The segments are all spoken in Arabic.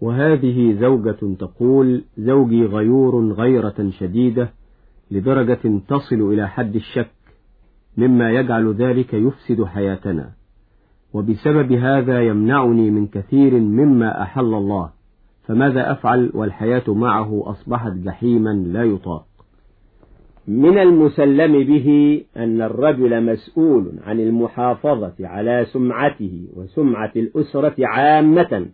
وهذه زوجة تقول زوجي غيور غيرة شديدة لدرجة تصل إلى حد الشك مما يجعل ذلك يفسد حياتنا. وبسبب هذا يمنعني من كثير مما أحل الله فماذا أفعل والحياة معه أصبحت جحيما لا يطاق. من المسلم به أن الرجل مسؤول عن المحافظة على سمعته وسمعة الأسرة عامة.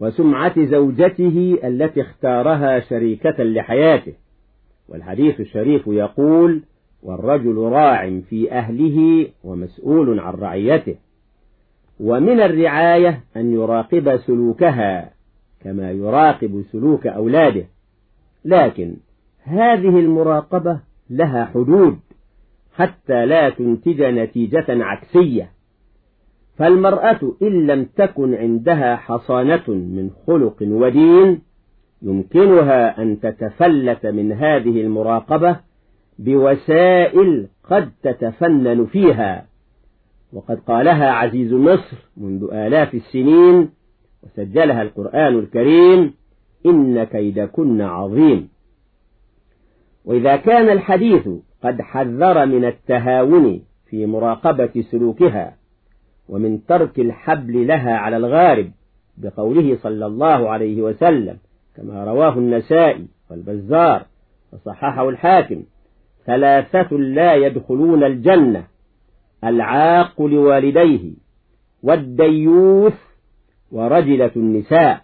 وسمعة زوجته التي اختارها شريكة لحياته. والحديث الشريف يقول والرجل راع في أهله ومسؤول عن رعيته. ومن الرعاية أن يراقب سلوكها كما يراقب سلوك أولاده. لكن هذه المراقبة لها حدود حتى لا تنتج نتيجة عكسية. فالمرأة إن لم تكن عندها حصانة من خلق ودين يمكنها أن تتفلت من هذه المراقبة بوسائل قد تتفنن فيها. وقد قالها عزيز مصر منذ آلاف السنين وسجلها القرآن الكريم إن كيدكن عظيم. وإذا كان الحديث قد حذر من التهاون في مراقبة سلوكها ومن ترك الحبل لها على الغارب بقوله صلى الله عليه وسلم كما رواه النسائي والبزار وصححه الحاكم ثلاثة لا يدخلون الجنة العاق لوالديه والديوث ورجلة النساء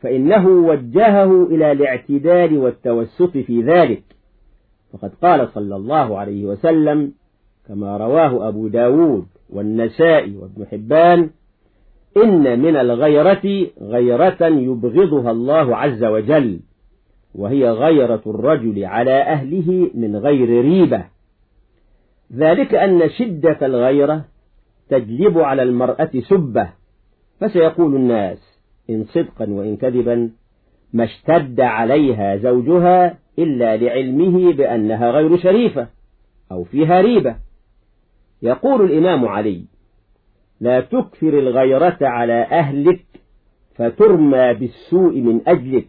فإنه وجهه إلى الاعتدال والتوسط في ذلك. فقد قال صلى الله عليه وسلم كما رواه أبو داود والنسائي وابن حبان إن من الغيرة غيرة يبغضها الله عز وجل وهي غيرة الرجل على أهله من غير ريبة. ذلك أن شدة الغيرة تجلب على المرأة سبة فسيقول الناس إن صدقا وإن كذبا ما اشتد عليها زوجها إلا لعلمه بأنها غير شريفة أو فيها ريبة. يقول الإمام علي لا تكثر الغيرة على أهلك فترمى بالسوء من أجلك.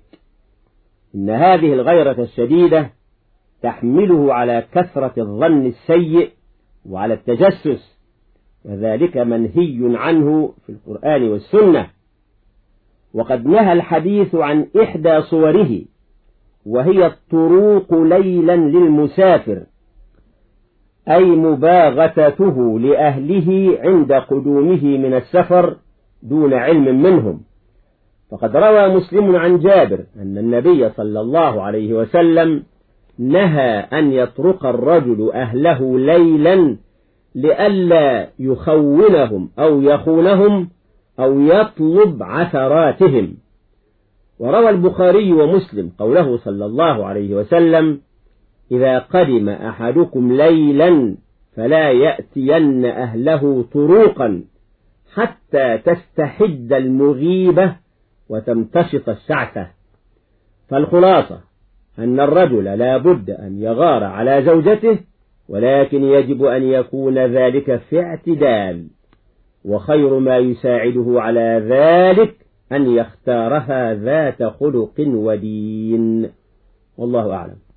إن هذه الغيرة الشديدة تحمله على كثرة الظن السيء وعلى التجسس وذلك منهي عنه في القرآن والسنة. وقد نهى الحديث عن إحدى صوره وهي الطروق ليلا للمسافر. أي مباغتته لأهله عند قدومه من السفر دون علم منهم. فقد روى مسلم عن جابر أن النبي صلى الله عليه وسلم نهى أن يطرق الرجل أهله ليلا لئلا يخونهم أو يخونهم أو يطلب عثراتهم. وروى البخاري ومسلم قوله صلى الله عليه وسلم إذا قدم أحدكم ليلا فلا يأتين أهله طروقا حتى تستحد المغيبة وتمتشط السعثة فالخلاصة أن الرجل لا بد أن يغار على زوجته ولكن يجب أن يكون ذلك في اعتدال وخير ما يساعده على ذلك أن يختارها ذات خلق ودين. والله أعلم.